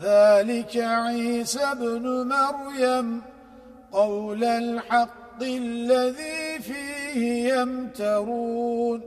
ذلك عيسى بن مريم قول الحق الذي فيه يمترون.